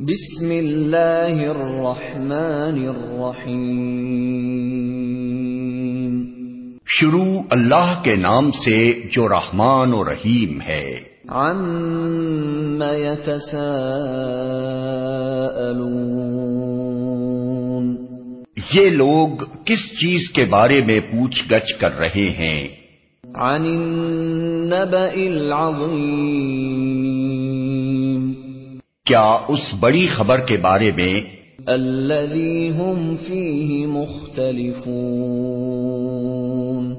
بسم اللہ الرحمن الرحیم۔ شروع اللہ کے نام سے جو رحمان و رحیم ہے۔ عم يتساءلون۔ یہ لوگ کس چیز کے بارے میں پوچھ گچھ کر رہے ہیں؟ عن النبأ العظیم کیا اس بڑی خبر کے بارے میں؟ الذي هم فيه مختلفون.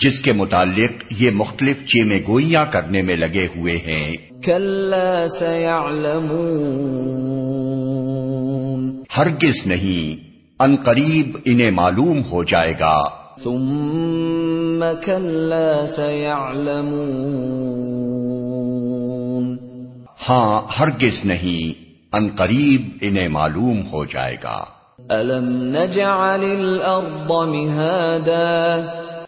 جس کے متعلق یہ مختلف چیمے گوئیاں کرنے میں لگے ہوئے ہیں۔ كلا سيعلمون. ہرگز نہیں ان قریب انہیں معلوم ہو جائے گا۔ ثم كلا سيعلمون. ہاں ہرگز نہیں ان قریب انہیں معلوم ہو جائے گا۔ الم نجعل الارض مهادا؟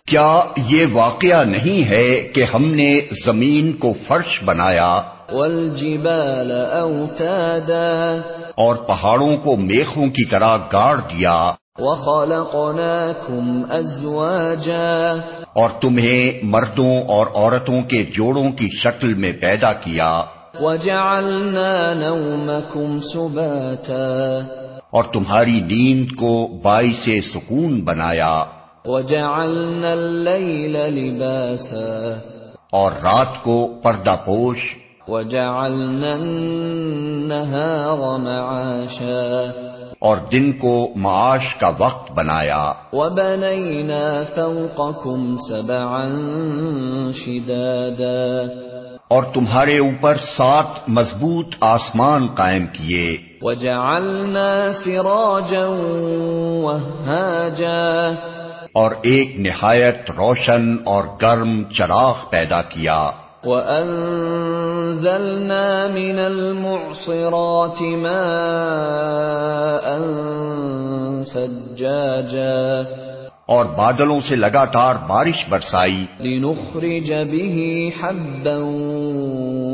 کیا یہ واقعہ نہیں ہے کہ ہم نے زمین کو فرش بنایا والجبال اوتادا اور پہاڑوں کو میخوں کی طرح گاڑ دیا وخلقناكم ازواجا اور تمہیں مردوں اور عورتوں کے جوڑوں کی شکل میں پیدا کیا۔ وجعلنا نومكم سباتا اور تمہاری نیند کو باعث سکون بنایا۔ وجعلنا الليل لباسا اور رات کو پردہ پوش۔ وجعلنا النهار معاشا اور دن کو معاش کا وقت بنایا۔ وبنينا فوقكم سبعا شدادا اور تمہارے اوپر سات مضبوط آسمان قائم کیے۔ وجعلنا سراجا وهاجا۔ اور ایک نہایت روشن اور گرم چراغ پیدا کیا۔ وأنزلنا من المعصرات ماء ثجاجا اور بادلوں سے لگاتار بارش برسائی۔ لنخرج به حبا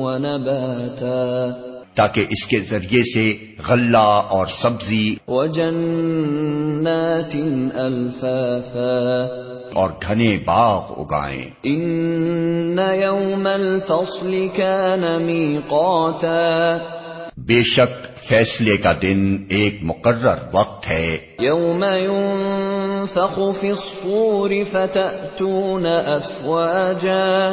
ونباتا۔ تاکہ اس کے ذریعے سے غلہ اور سبزی وجنات الفافا۔ اور گھنے باغ اگائیں۔ ان يوم الفصل كان ميقاتا بے شک فیصلے کا دن ایک مقرر وقت ہے۔ يوم ينفخ في الصور فتأتون افواجا۔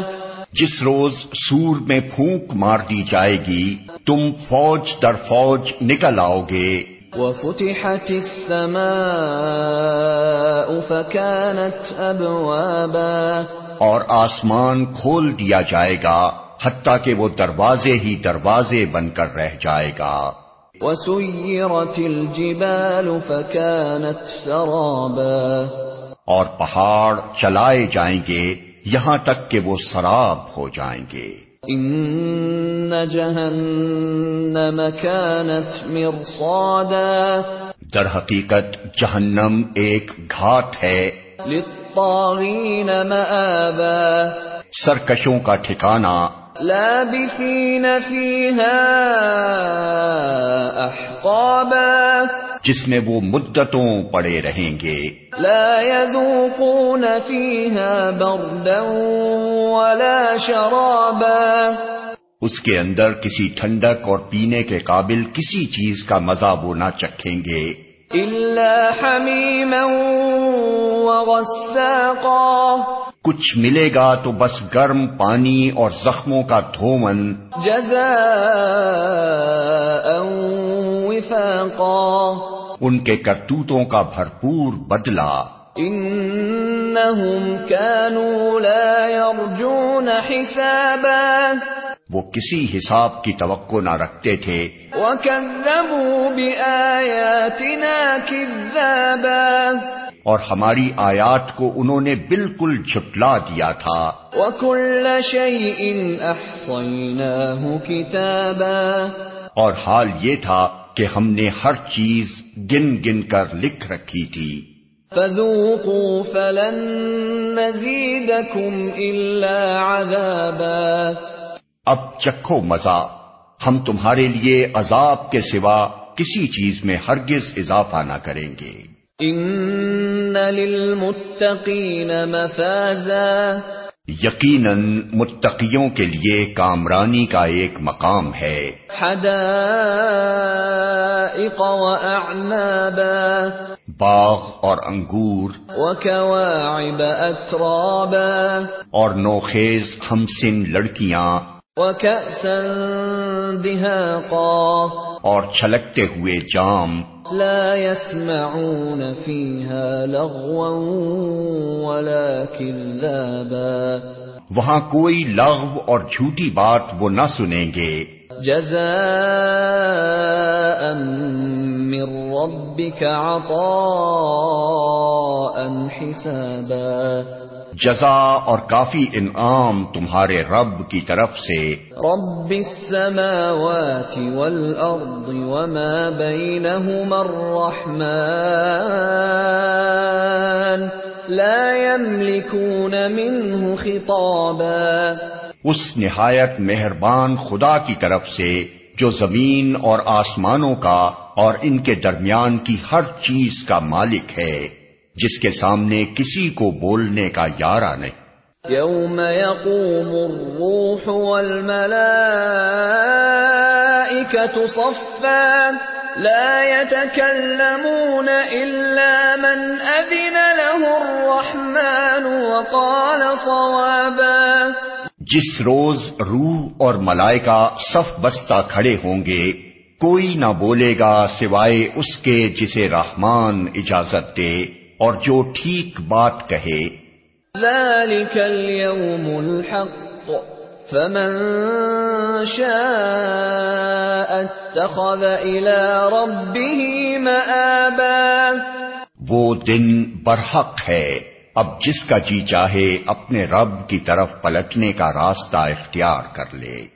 جس روز سور میں پھونک مار دی جائے گی تم فوج در فوج نکل آؤ گے۔ وفتحت السماء فكانت ابوابا۔ اور آسمان کھول دیا جائے گا۔ حتیٰ کہ وہ دروازے ہی دروازے بن کر رہ جائے گا۔ وسيرت الجبال فكانت سرابا۔ اور پہاڑ چلائے جائیں گے یہاں تک کہ وہ سراب ہو جائیں گے۔ ان جهنم كانت مرصادا۔ در حقیقت جہنم ایک گھاٹ ہے۔ للطاغين مآبا۔ سرکشوں کا ٹھکانہ لابثين فيها احقابا جس میں وہ مدتوں پڑے رہیں گے۔ لا يذوقون فيها بردا ولا شرابا. اس کے اندر کسی ٹھنڈک اور پینے کے قابل کسی چیز کا مزہ وہ نہ چکھیں گے۔ الا حميما وغساقا. کچھ ملے گا تو بس گرم پانی اور زخموں کا دھومن۔ جزاء وفاقا۔ ان کے کرتوتوں کا بھرپور بدلہ۔ انهم كانوا لا يرجون حسابا۔ وہ کسی حساب کی توقع نہ رکھتے تھے۔ وكذبوا بآياتنا كذابا۔ اور ہماری آیات کو انہوں نے بالکل جھٹلا دیا تھا۔ وكل شيء احصيناه كتابا۔ اور حال یہ تھا کہ ہم نے ہر چیز گن گن کر لکھ رکھی تھی۔ فذوقوا فلن نزيدكم الا عذابا۔ اب چکھو مزہ۔ ہم تمہارے لیے عذاب کے سوا کسی چیز میں ہرگز اضافہ نہ کریں گے۔ ان للمتقین مفازا۔ یقیناً متقیوں کے لیے کامرانی کا ایک مقام ہے۔ حدائق واعنابا باغ اور انگور۔ وكواعب اترابا اور نوخیز ہمسن لڑکیاں۔ وكأسا دهاقا۔ اور چھلکتے ہوئے جام۔ لا يسمعون فيها لغوا ولا كذابا وہاں کوئی لغو اور جھوٹی بات وہ نہ سنیں گے۔ جزاء من ربك عطاء. حسابا۔ جزا اور کافی انعام تمہارے رب کی طرف سے۔ رب السماوات والارض وما بينهما الرحمن لا يملكون منه خطابا۔ اس نہایت مہربان خدا کی طرف سے جو زمین اور آسمانوں کا اور ان کے درمیان کی ہر چیز کا مالک ہے۔ جس کے سامنے کسی کو بولنے کا یارہ نہیں۔ یوم يقوم الروح والملائكة صفا لا يتكلمون إلا من أذن له الرحمن وقال صوابا۔ جس روز روح اور ملائکہ صف بستہ کھڑے ہوں گے کوئی نہ بولے گا سوائے اس کے جسے رحمان اجازت دے۔ اور جو ٹھیک بات کہے۔ ذلك اليوم الحق فمن شاء اتخذ الى ربه مآبا۔ وہ دن برحق ہے۔ اب جس کا جی چاہے اپنے رب کی طرف پلٹنے کا راستہ اختیار کر لے۔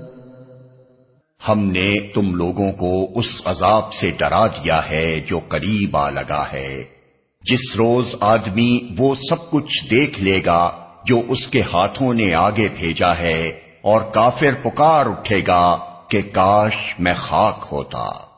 ہم نے تم لوگوں کو اس عذاب سے ڈرا دیا ہے جو قریب آ لگا ہے۔ جس روز آدمی وہ سب کچھ دیکھ لے گا جو اس کے ہاتھوں نے آگے بھیجا ہے اور کافر پکار اٹھے گا کہ کاش میں خاک ہوتا۔